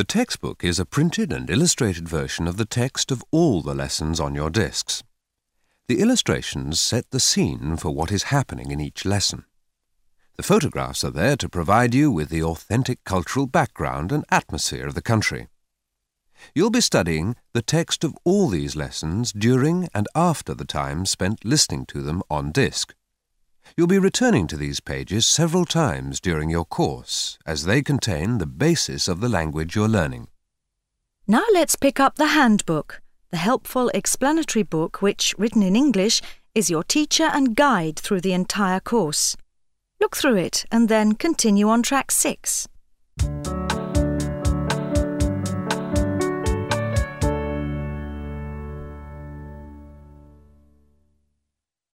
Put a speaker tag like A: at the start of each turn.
A: The textbook is a printed and illustrated version of the text of all the lessons on your discs. The illustrations set the scene for what is happening in each lesson. The photographs are there to provide you with the authentic cultural background and atmosphere of the country. You'll be studying the text of all these lessons during and after the time spent listening to them on disc. You'll be returning to these pages several times during your course, as they contain the basis of the language you're learning.
B: Now let's pick up the handbook, the helpful explanatory book which, written in English, is your teacher and guide through the entire course. Look through it and then continue on track 6.